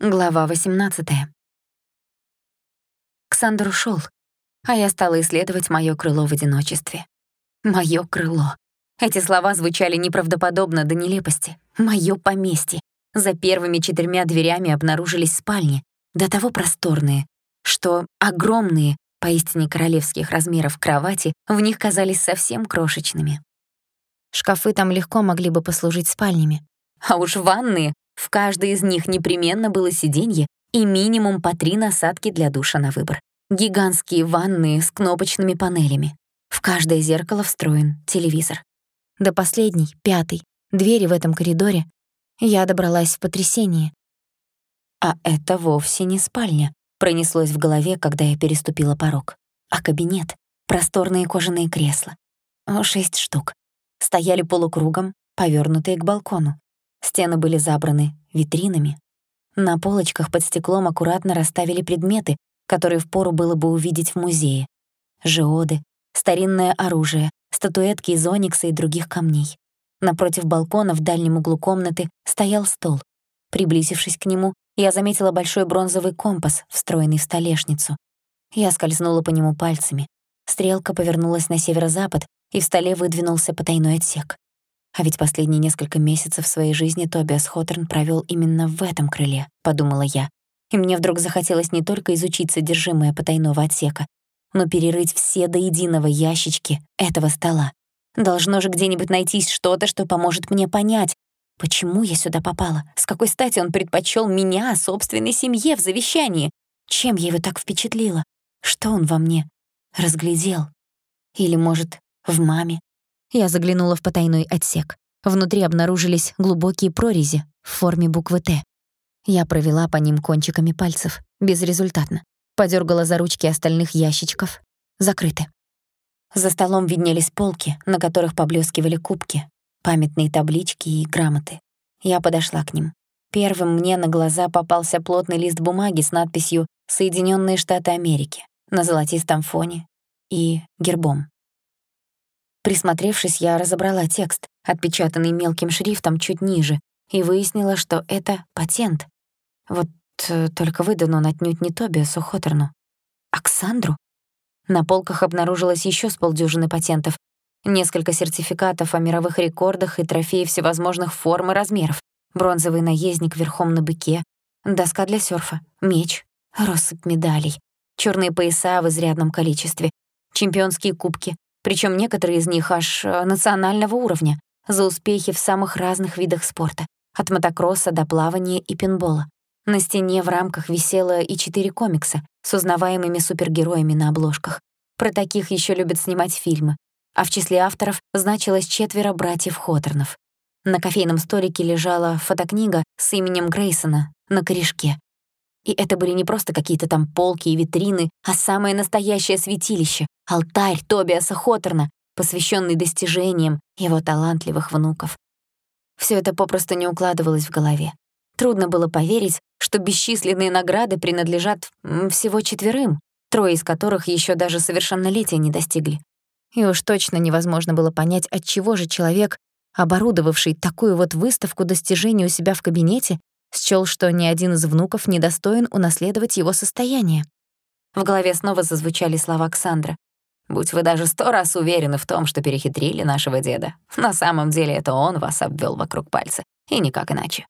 Глава 18. Ксандр ушёл, а я стала исследовать моё крыло в одиночестве. Моё крыло. Эти слова звучали неправдоподобно до нелепости. Моё поместье. За первыми четырьмя дверями обнаружились спальни, до того просторные, что огромные, поистине королевских размеров кровати в них казались совсем крошечными. Шкафы там легко могли бы послужить спальнями. А уж ванные в каждой из них непременно было сиденье и минимум по три насадки для душа на выбор. Гигантские ванные с кнопочными панелями. В каждое зеркало встроен телевизор. До последней, пятой, двери в этом коридоре я добралась в потрясение. А это вовсе не спальня, пронеслось в голове, когда я переступила порог. А кабинет, просторные кожаные кресла. Шесть штук. Стояли полукругом, повернутые к балкону. Стены были забраны витринами. На полочках под стеклом аккуратно расставили предметы, которые впору было бы увидеть в музее. Жеоды, старинное оружие, статуэтки из оникса и других камней. Напротив балкона в дальнем углу комнаты стоял стол. Приблизившись к нему, я заметила большой бронзовый компас, встроенный в столешницу. Я скользнула по нему пальцами. Стрелка повернулась на северо-запад, и в столе выдвинулся потайной отсек. А ведь последние несколько месяцев своей жизни Тобиас Хоторн провёл именно в этом крыле, подумала я. И мне вдруг захотелось не только изучить содержимое потайного отсека, но перерыть все до единого ящички этого стола. Должно же где-нибудь найтись что-то, что поможет мне понять, почему я сюда попала, с какой стати он предпочёл меня собственной семье в завещании, чем я его так впечатлила, что он во мне разглядел. Или, может, в маме, я заглянула в потайной отсек. Внутри обнаружились глубокие прорези в форме буквы «Т». Я провела по ним кончиками пальцев, безрезультатно. Подёргала за ручки остальных ящичков. Закрыты. За столом виднелись полки, на которых поблескивали кубки, памятные таблички и грамоты. Я подошла к ним. Первым мне на глаза попался плотный лист бумаги с надписью «Соединенные Штаты Америки» на золотистом фоне и гербом. Присмотревшись, я разобрала текст, отпечатанный мелким шрифтом чуть ниже, и выяснила, что это патент. Вот э, только выдан он отнюдь не Тобиасу Хоторну. Оксандру? На полках обнаружилось еще с полдюжины патентов, несколько сертификатов о мировых рекордах и трофеи всевозможных форм и размеров, бронзовый наездник верхом на быке, доска для серфа, меч, россыпь медалей, черные пояса в изрядном количестве, чемпионские кубки, причем некоторые из них аж э, национального уровня, за успехи в самых разных видах спорта, от мотокросса до плавания и пинбола. На стене в рамках висело и четыре комикса с узнаваемыми супергероями на обложках. Про таких еще любят снимать фильмы. А в числе авторов значилось четверо братьев Хоторнов. На кофейном столике лежала фотокнига с именем Грейсона на корешке. И это были не просто какие-то там полки и витрины, а самое настоящее святилище — алтарь Тобиаса Хоторна, посвященный достижениям его талантливых внуков. Все это попросту не укладывалось в голове. Трудно было поверить, что бесчисленные награды принадлежат всего четверым, трое из которых еще даже совершеннолетия не достигли. И уж точно невозможно было понять, от чего же человек, оборудовавший такую вот выставку достижений у себя в кабинете, счёл, что ни один из внуков не достоин унаследовать его состояние. В голове снова зазвучали слова Ксандра. «Будь вы даже сто раз уверены в том, что перехитрили нашего деда, на самом деле это он вас обвёл вокруг пальца, и никак иначе».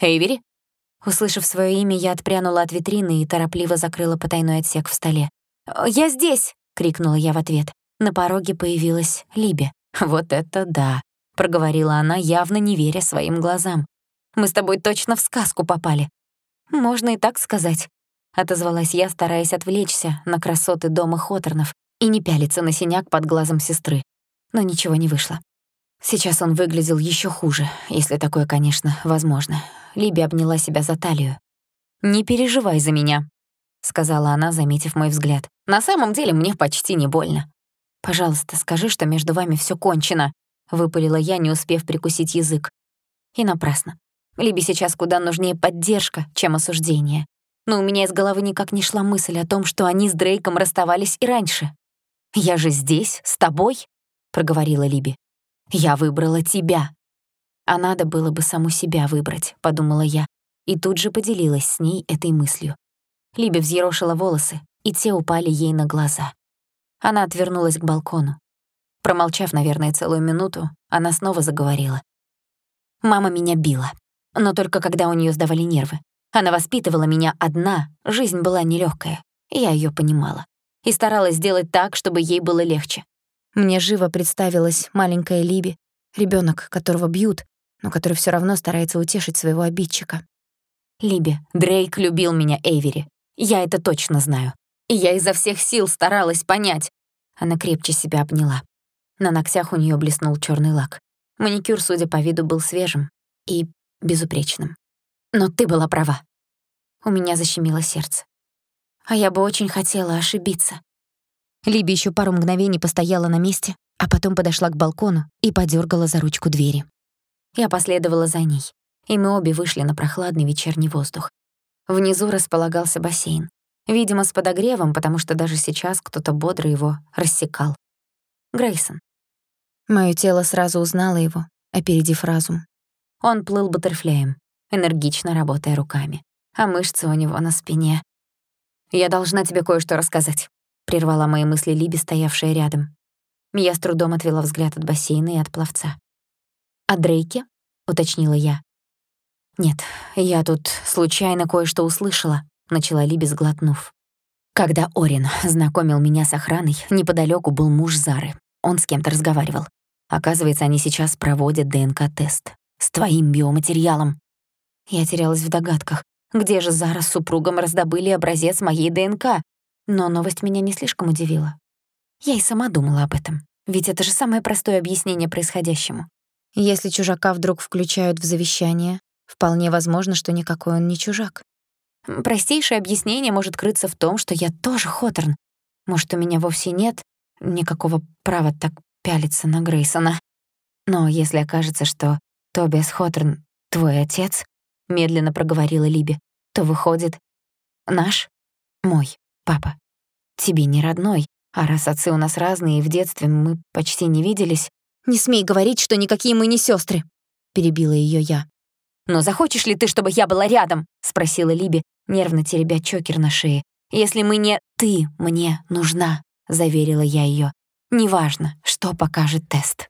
«Эйвери?» Услышав своё имя, я отпрянула от витрины и торопливо закрыла потайной отсек в столе. «Я здесь!» — крикнула я в ответ. На пороге появилась Либи. «Вот это да!» — проговорила она, явно не веря своим глазам. Мы с тобой точно в сказку попали». «Можно и так сказать», — отозвалась я, стараясь отвлечься на красоты дома Хоторнов и не пялиться на синяк под глазом сестры. Но ничего не вышло. Сейчас он выглядел еще хуже, если такое, конечно, возможно. Либи обняла себя за талию. «Не переживай за меня», — сказала она, заметив мой взгляд. «На самом деле мне почти не больно». «Пожалуйста, скажи, что между вами всё кончено», — выпалила я, не успев прикусить язык. И напрасно. Либе сейчас куда нужнее поддержка, чем осуждение. Но у меня из головы никак не шла мысль о том, что они с Дрейком расставались и раньше. «Я же здесь, с тобой», — проговорила Либи. «Я выбрала тебя». «А надо было бы саму себя выбрать», — подумала я. и тут же поделилась с ней этой мыслью. Либи взъерошила волосы, и те упали ей на глаза. Она отвернулась к балкону. Промолчав, наверное, целую минуту, она снова заговорила. «Мама меня била, но только когда у неё сдавали нервы. Она воспитывала меня одна, жизнь была нелёгкая, я её понимала. И старалась сделать так, чтобы ей было легче. Мне живо представилась маленькая Либи, ребёнок, которого бьют, но который всё равно старается утешить своего обидчика. Либи, Дрейк любил меня, Эйвери. Я это точно знаю. И я изо всех сил старалась понять. Она крепче себя обняла. На ногтях у неё блеснул чёрный лак. Маникюр, судя по виду, был свежим и безупречным. Но ты была права. У меня защемило сердце. А я бы очень хотела ошибиться. Либи ещё пару мгновений постояла на месте, а потом подошла к балкону и подёргала за ручку двери. Я последовала за ней, и мы обе вышли на прохладный вечерний воздух. Внизу располагался бассейн. Видимо, с подогревом, потому что даже сейчас кто-то бодро его рассекал. Грейсон. Моё тело сразу узнало его, опередив разум. Он плыл баттерфляем, энергично работая руками, а мышцы у него на спине. «Я должна тебе кое-что рассказать», — прервала мои мысли Либи, стоявшая рядом. Я с трудом отвела взгляд от бассейна и от пловца. «О Дрейке?» — уточнила я. «Нет, я тут случайно кое-что услышала», — начала Либи, сглотнув. Когда Орин знакомил меня с охраной, неподалёку был муж Зары. Он с кем-то разговаривал. Оказывается, они сейчас проводят ДНК-тест. С твоим биоматериалом. Я терялась в догадках. Где же Зара с супругом раздобыли образец моей ДНК? Но новость меня не слишком удивила. Я и сама думала об этом. Ведь это же самое простое объяснение происходящему. Если чужака вдруг включают в завещание, вполне возможно, что никакой он не чужак. Простейшее объяснение может крыться в том, что я тоже Хоторн. Может, у меня вовсе нет никакого права так пялиться на Грейсона. Но если окажется, что Тобиас Хоторн — твой отец, — медленно проговорила Либи, то выходит, наш, мой папа. Тебе не родной, а раз отцы у нас разные и в детстве мы почти не виделись... «Не смей говорить, что никакие мы не сестры, перебила ее я. «Но захочешь ли ты, чтобы я была рядом?» — спросила Либи, нервно теребя чокер на шее. «Если мы не... Ты мне нужна», — заверила я ее. «Неважно, что покажет тест».